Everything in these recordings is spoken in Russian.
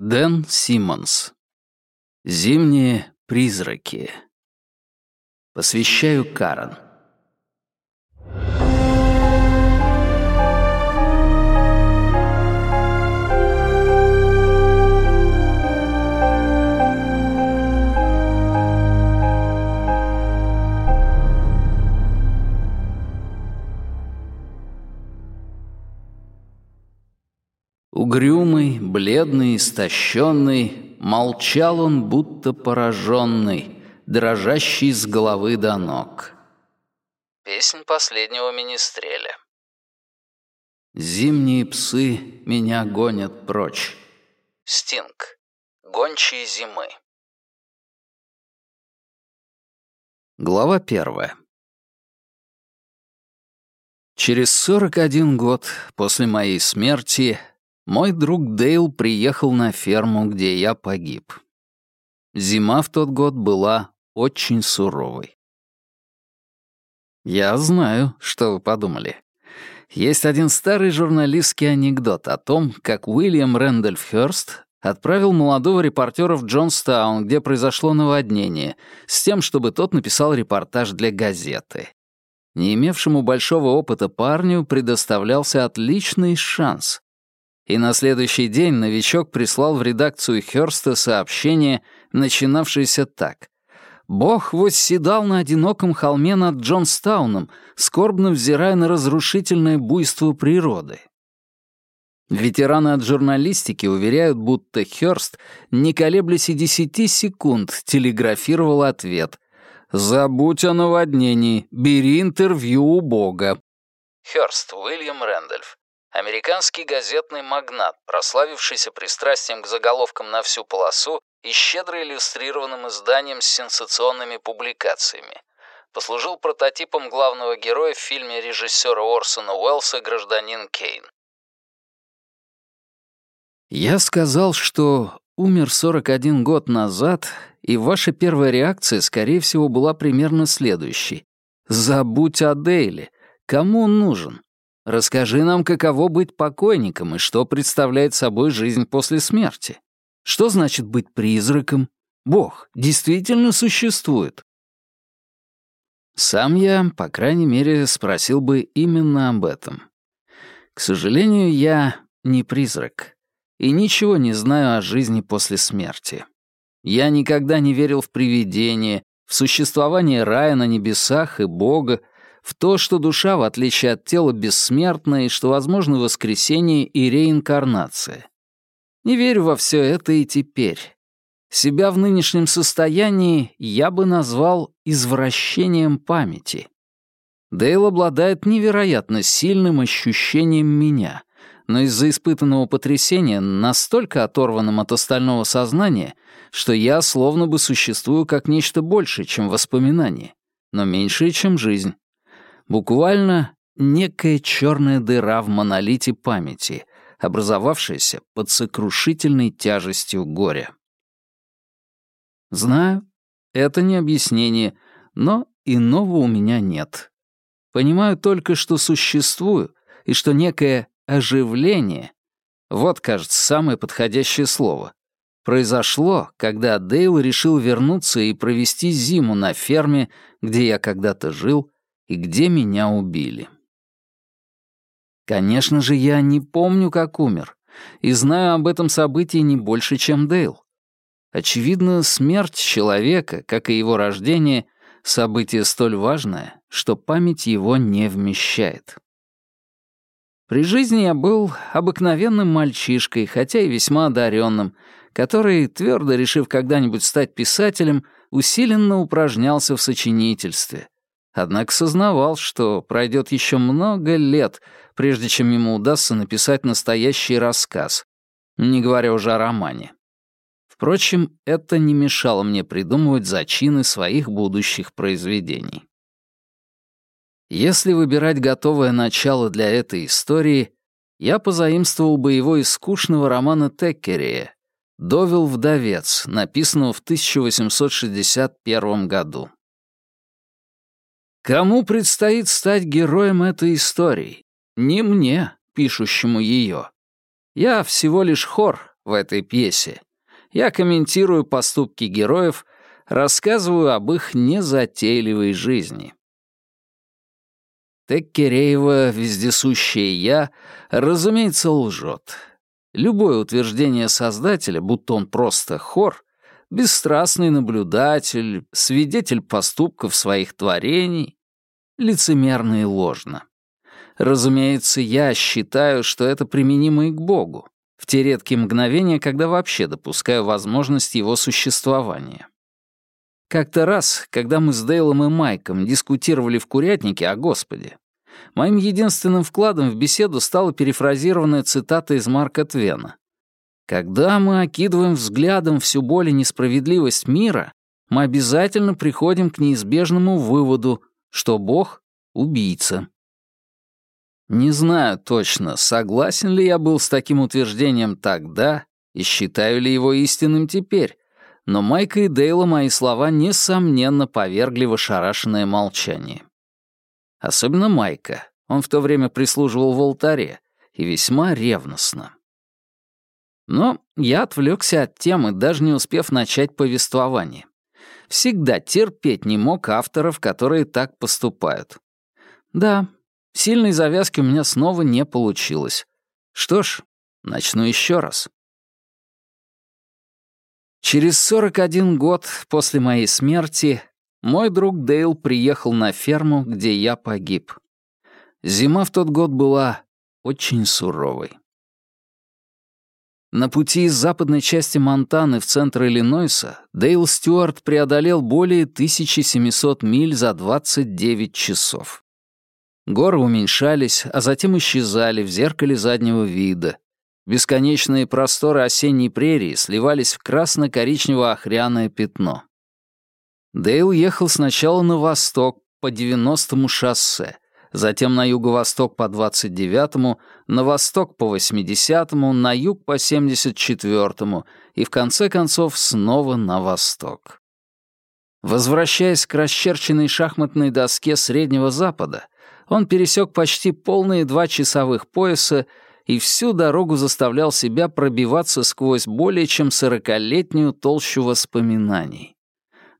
Дэн Симмонс. Зимние призраки. Посвящаю Карен. Угрюмый, бледный, истощенный, молчал он, будто пораженный, дрожащий с головы до ног. Песнь последнего министреля. Зимние псы меня гонят прочь. Стинг. Гончие зимы. Глава первая. Через 41 год после моей смерти мой друг Дейл приехал на ферму, где я погиб. Зима в тот год была очень суровой. Я знаю, что вы подумали. Есть один старый журналистский анекдот о том, как Уильям Рэндольф Хёрст отправил молодого репортера в Джонстаун, где произошло наводнение, с тем, чтобы тот написал репортаж для газеты. Не имевшему большого опыта парню предоставлялся отличный шанс и на следующий день новичок прислал в редакцию Хёрста сообщение, начинавшееся так. «Бог восседал на одиноком холме над Джонстауном, скорбно взирая на разрушительное буйство природы». Ветераны от журналистики уверяют, будто Хёрст, не колеблясь и десяти секунд, телеграфировал ответ. «Забудь о наводнении, бери интервью у Бога». Хёрст Уильям Рэндольф, Американский газетный магнат, прославившийся пристрастием к заголовкам на всю полосу и щедро иллюстрированным изданием с сенсационными публикациями, послужил прототипом главного героя в фильме режиссера Орсона Уэллса «Гражданин Кейн». Я сказал, что умер 41 год назад, и ваша первая реакция, скорее всего, была примерно следующей. «Забудь о Дейле. Кому он нужен? Расскажи нам, каково быть покойником и что представляет собой жизнь после смерти. Что значит быть призраком? Бог действительно существует? Сам я, по крайней мере, спросил бы именно об этом. К сожалению, я не призрак и ничего не знаю о жизни после смерти. Я никогда не верил в привидения, в существование рая на небесах и Бога, в то, что душа, в отличие от тела, бессмертна и что возможно воскресение и реинкарнация. Не верю во все это и теперь. Себя в нынешнем состоянии я бы назвал извращением памяти. Дейл обладает невероятно сильным ощущением меня, но из-за испытанного потрясения настолько оторванным от остального сознания, что я словно бы существую как нечто большее, чем воспоминание, но меньшее, чем жизнь. Буквально некая черная дыра в монолите памяти, образовавшаяся под сокрушительной тяжестью горя. Знаю, это не объяснение, но иного у меня нет. Понимаю только, что существую, и что некое оживление — вот, кажется, самое подходящее слово — произошло, когда Дейл решил вернуться и провести зиму на ферме, где я когда-то жил, и где меня убили. Конечно же, я не помню, как умер, и знаю об этом событии не больше, чем Дейл. Очевидно, смерть человека, как и его рождение, событие столь важное, что память его не вмещает. При жизни я был обыкновенным мальчишкой, хотя и весьма одаренным, который, твердо решив когда-нибудь стать писателем, усиленно упражнялся в сочинительстве — Однако сознавал, что пройдет еще много лет, прежде чем ему удастся написать настоящий рассказ, не говоря уже о романе. Впрочем, это не мешало мне придумывать зачины своих будущих произведений. Если выбирать готовое начало для этой истории, я позаимствовал бы его из скучного романа Теккерия «Довел вдовец», написанного в 1861 году. Кому предстоит стать героем этой истории? Не мне, пишущему ее. Я всего лишь хор, в этой пьесе, я комментирую поступки героев, рассказываю об их незатейливой жизни. Теккереева вездесущее «я», разумеется, лжет. Любое утверждение создателя, будто он просто хор, бесстрастный наблюдатель, свидетель поступков своих творений, лицемерно и ложно. Разумеется, я считаю, что это применимо и к Богу, в те редкие мгновения, когда вообще допускаю возможность его существования. Как-то раз, когда мы с Дейлом и Майком дискутировали в курятнике о Господе, моим единственным вкладом в беседу стала перефразированная цитата из Марка Твена. «Когда мы окидываем взглядом всю боль и несправедливость мира, мы обязательно приходим к неизбежному выводу, что Бог — убийца». Не знаю точно, согласен ли я был с таким утверждением тогда и считаю ли его истинным теперь, но Майка и Дейла мои слова несомненно повергли в ошарашенное молчание. Особенно Майка. Он в то время прислуживал в алтаре, и весьма ревностно. Но я отвлекся от темы, даже не успев начать повествование. Всегда терпеть не мог авторов, которые так поступают. Да, сильной завязки у меня снова не получилось. Что ж, начну еще раз. Через 41 год после моей смерти мой друг Дейл приехал на ферму, где я погиб. Зима в тот год была очень суровой. На пути из западной части Монтаны в центр Иллинойса Дейл Стюарт преодолел более 1700 миль за 29 часов. Горы уменьшались, а затем исчезали в зеркале заднего вида, Бесконечные просторы осенней прерии сливались в красно-коричнево-охряное пятно. Дейл ехал сначала на восток по 90-му шоссе, затем на юго-восток по 29-му, на восток по 80-му, на юг по 74-му и в конце концов снова на восток. Возвращаясь к расчерченной шахматной доске Среднего Запада, он пересек почти полные два часовых пояса и всю дорогу заставлял себя пробиваться сквозь более чем сорокалетнюю толщу воспоминаний.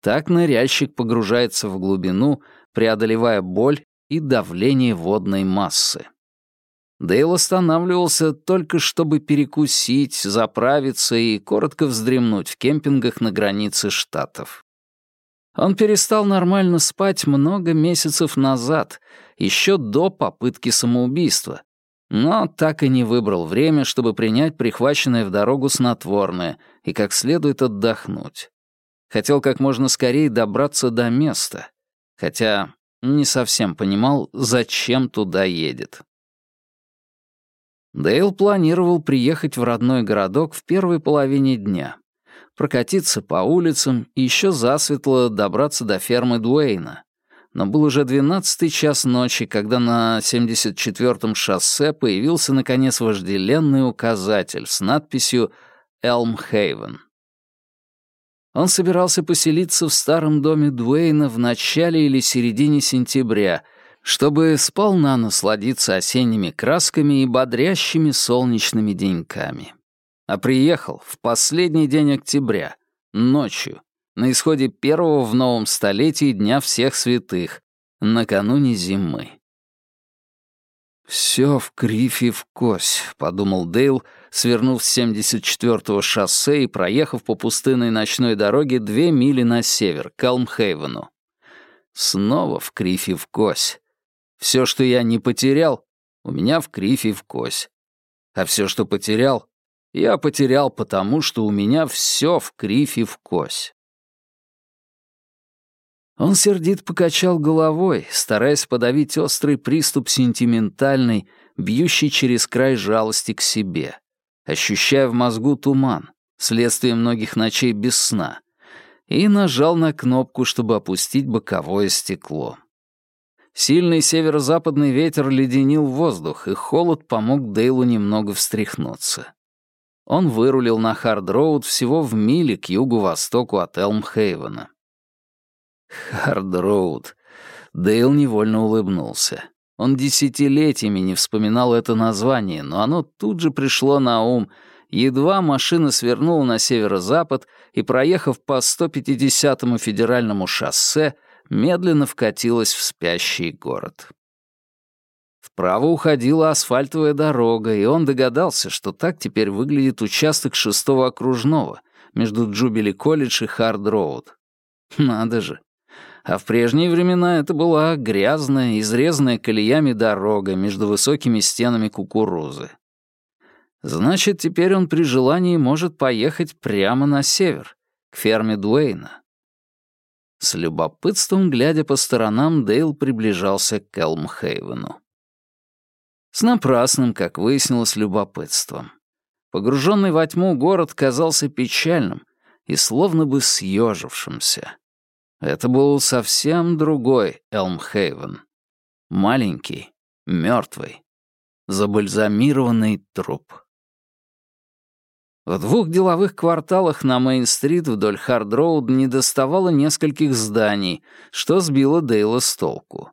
Так ныряльщик погружается в глубину, преодолевая боль и давление водной массы. Дейл останавливался только чтобы перекусить, заправиться и коротко вздремнуть в кемпингах на границе штатов. Он перестал нормально спать много месяцев назад, еще до попытки самоубийства, но так и не выбрал время, чтобы принять прихваченное в дорогу снотворное и как следует отдохнуть. Хотел как можно скорее добраться до места, хотя не совсем понимал, зачем туда едет. Дейл планировал приехать в родной городок в первой половине дня, прокатиться по улицам и еще засветло добраться до фермы Дуэйна, но был уже двенадцатый час ночи, когда на 74-м шоссе появился, наконец, вожделенный указатель с надписью «Элм Хейвен». Он собирался поселиться в старом доме Дуэйна в начале или середине сентября, чтобы сполна насладиться осенними красками и бодрящими солнечными деньками. А приехал в последний день октября, ночью, на исходе первого в новом столетии Дня всех святых, накануне зимы. «Все в крифе в кось», — подумал Дейл, свернув с 74-го шоссе и проехав по пустынной ночной дороге две мили на север, к Элмхейвену. Снова в крифе в кось. Все, что я не потерял, у меня в крифе в кось. А все, что потерял, я потерял потому, что у меня все в крифе в кось. Он сердит покачал головой, стараясь подавить острый приступ сентиментальной, бьющий через край жалости к себе, ощущая в мозгу туман, следствие многих ночей без сна, и нажал на кнопку, чтобы опустить боковое стекло. Сильный северо-западный ветер леденил воздух, и холод помог Дейлу немного встряхнуться. Он вырулил на Хард-Роуд всего в миле к югу-востоку от Элмхейвена. Хардроуд. Дейл невольно улыбнулся. Он десятилетиями не вспоминал это название, но оно тут же пришло на ум, Едва машина свернула на северо-запад и, проехав по 150-му федеральному шоссе, медленно вкатилась в спящий город. Вправо уходила асфальтовая дорога, и он догадался, что так теперь выглядит участок шестого окружного между Джубили-колледж и Хард-роуд. Надо же. А в прежние времена это была грязная, изрезанная колеями дорога между высокими стенами кукурузы. Значит, теперь он при желании может поехать прямо на север, к ферме Дуэйна. С любопытством, глядя по сторонам, Дейл приближался к Элмхейвену. С напрасным, как выяснилось, любопытством. Погруженный во тьму город казался печальным и словно бы съежившимся. Это был совсем другой Элмхейвен. Маленький, мертвый, забальзамированный труп. В двух деловых кварталах на Мейн-стрит вдоль Хард-Роуд не доставало нескольких зданий, что сбило Дейла с толку.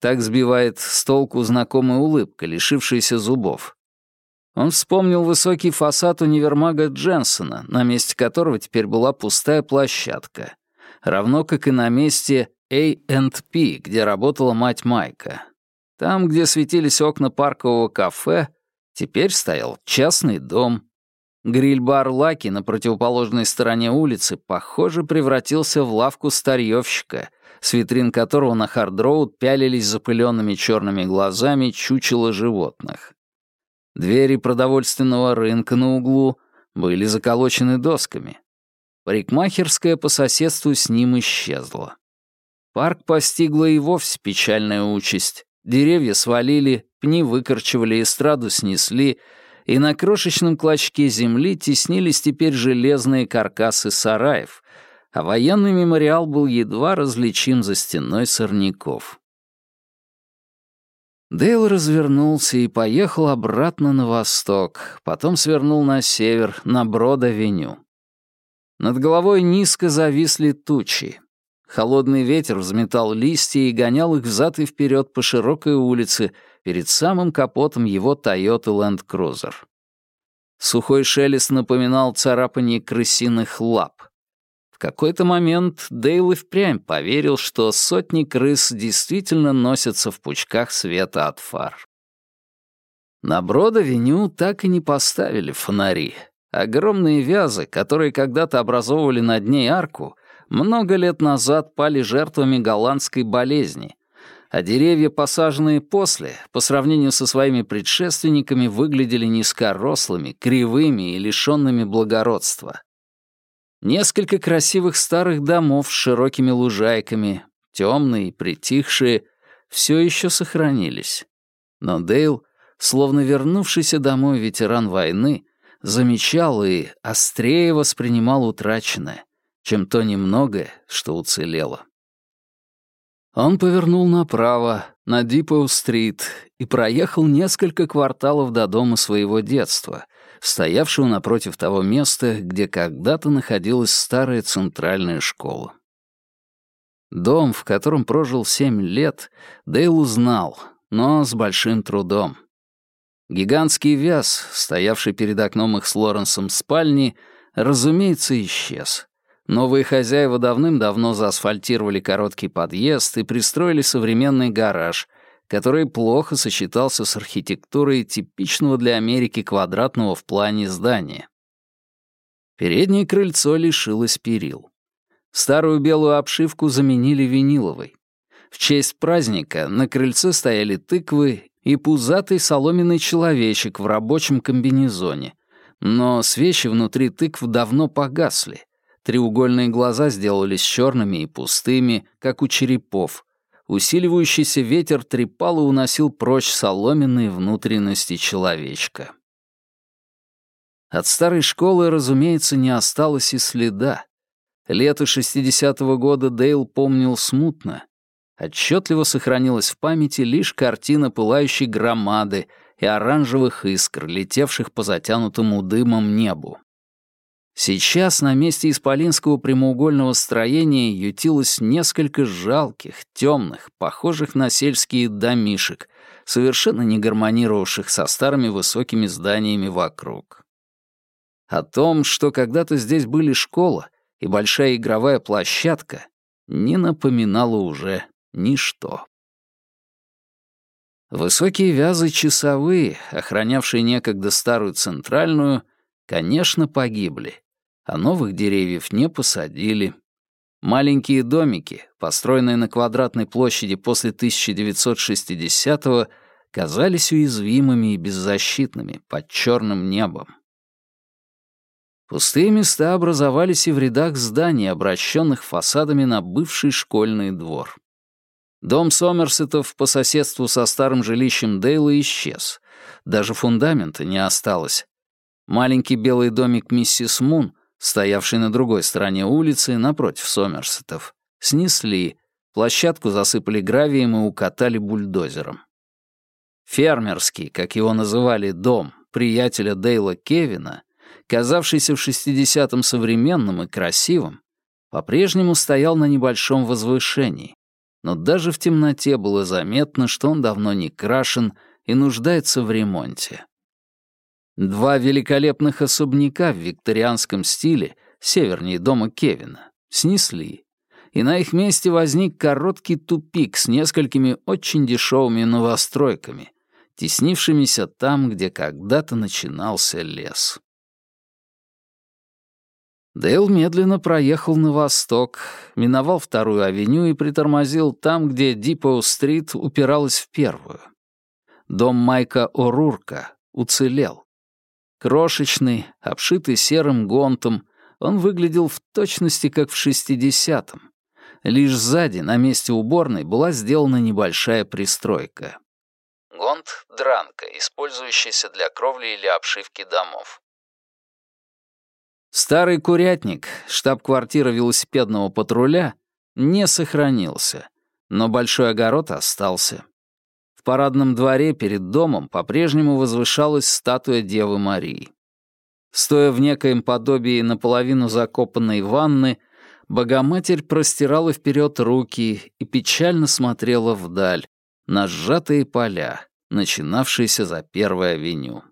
Так сбивает с толку знакомая улыбка, лишившаяся зубов. Он вспомнил высокий фасад универмага Дженсона, на месте которого теперь была пустая площадка, равно как и на месте A&P, где работала мать Майка. Там, где светились окна паркового кафе, теперь стоял частный дом — Гриль-бар Лаки на противоположной стороне улицы, похоже, превратился в лавку старьевщика, с витрин которого на Хард-Роуд пялились запыленными черными глазами чучело животных. Двери продовольственного рынка на углу были заколочены досками. Парикмахерская по соседству с ним исчезла. Парк постигла и вовсе печальная участь. Деревья свалили, пни выкорчевали, эстраду снесли — и на крошечном клочке земли теснились теперь железные каркасы сараев, а военный мемориал был едва различим за стеной сорняков. Дейл развернулся и поехал обратно на восток, потом свернул на север, на Брод-авеню. Над головой низко зависли тучи. Холодный ветер взметал листья и гонял их взад и вперед по широкой улице перед самым капотом его Toyota Land Cruiser. Сухой шелест напоминал царапание крысиных лап. В какой-то момент Дейл и впрямь поверил, что сотни крыс действительно носятся в пучках света от фар. На Брод-авеню так и не поставили фонари. Огромные вязы, которые когда-то образовывали над ней арку, много лет назад пали жертвами голландской болезни, а деревья, посаженные после, по сравнению со своими предшественниками, выглядели низкорослыми, кривыми и лишенными благородства. Несколько красивых старых домов с широкими лужайками, темные притихшие, все еще сохранились. Но Дейл, словно вернувшийся домой ветеран войны, замечал и острее воспринимал утраченное, чем то немногое, что уцелело. Он повернул направо, на Дипоу-стрит, и проехал несколько кварталов до дома своего детства, стоявшего напротив того места, где когда-то находилась старая центральная школа. Дом, в котором прожил семь лет, Дейл узнал, но с большим трудом. Гигантский вяз, стоявший перед окном их с Лоренсом спальни, разумеется, исчез. Новые хозяева давным-давно заасфальтировали короткий подъезд и пристроили современный гараж, который плохо сочетался с архитектурой типичного для Америки квадратного в плане здания. Переднее крыльцо лишилось перил. Старую белую обшивку заменили виниловой. В честь праздника на крыльце стояли тыквы и пузатый соломенный человечек в рабочем комбинезоне, но свечи внутри тыкв давно погасли, Треугольные глаза сделались черными и пустыми, как у черепов. Усиливающийся ветер трепал и уносил прочь соломенные внутренности человечка. От старой школы, разумеется, не осталось и следа. Лето 60-го года Дейл помнил смутно. Отчетливо сохранилась в памяти лишь картина пылающей громады и оранжевых искр, летевших по затянутому дымом небу. Сейчас на месте исполинского прямоугольного строения ютилось несколько жалких, темных, похожих на сельские домишек, совершенно не гармонировавших со старыми высокими зданиями вокруг. О том, что когда-то здесь были школа и большая игровая площадка, не напоминало уже ничто. Высокие вязы часовые, охранявшие некогда старую центральную, конечно, погибли, а новых деревьев не посадили. Маленькие домики, построенные на квадратной площади после 1960-го, казались уязвимыми и беззащитными под черным небом. Пустые места образовались и в рядах зданий, обращенных фасадами на бывший школьный двор. Дом Сомерсетов по соседству со старым жилищем Дейла исчез. Даже фундамента не осталось. Маленький белый домик миссис Мун, стоявший на другой стороне улицы, напротив Сомерсетов, снесли, площадку засыпали гравием и укатали бульдозером. Фермерский, как его называли, дом приятеля Дейла Кевина, казавшийся в 60-м современным и красивым, по-прежнему стоял на небольшом возвышении, но даже в темноте было заметно, что он давно не крашен и нуждается в ремонте. Два великолепных особняка в викторианском стиле, севернее дома Кевина, снесли, и на их месте возник короткий тупик с несколькими очень дешевыми новостройками, теснившимися там, где когда-то начинался лес. Дейл медленно проехал на восток, миновал вторую авеню и притормозил там, где Дипоу-стрит упиралась в первую. Дом Майка О'Рурка уцелел. Крошечный, обшитый серым гонтом, он выглядел в точности как в шестидесятом. Лишь сзади, на месте уборной, была сделана небольшая пристройка. Гонт — дранка, использующаяся для кровли или обшивки домов. Старый курятник, штаб-квартира велосипедного патруля, не сохранился, но большой огород остался. В парадном дворе перед домом по-прежнему возвышалась статуя Девы Марии. Стоя в некоем подобии наполовину закопанной ванны, Богоматерь простирала вперед руки и печально смотрела вдаль, на сжатые поля, начинавшиеся за первой авеню.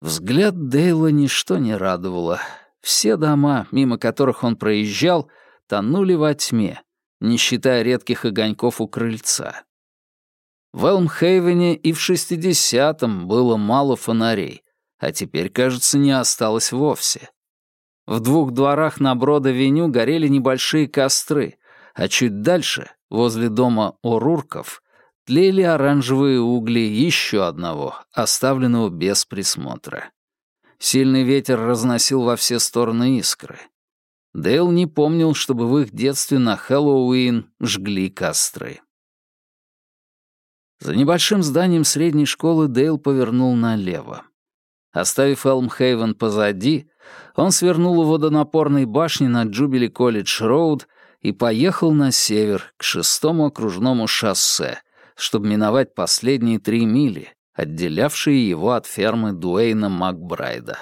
Взгляд Дейла ничто не радовало. Все дома, мимо которых он проезжал, тонули во тьме, не считая редких огоньков у крыльца. В Элмхейвене и в шестидесятом было мало фонарей, а теперь, кажется, не осталось вовсе. В двух дворах на Брод-авеню горели небольшие костры, а чуть дальше, возле дома Орурков, тлели оранжевые угли еще одного, оставленного без присмотра. Сильный ветер разносил во все стороны искры. Дейл не помнил, чтобы в их детстве на Хэллоуин жгли костры. За небольшим зданием средней школы Дейл повернул налево. Оставив Элмхейвен позади, он свернул у водонапорной башни на Джубили Колледж Роуд и поехал на север, к шестому окружному шоссе, чтобы миновать последние три мили, отделявшие его от фермы Дуэйна Макбрайда.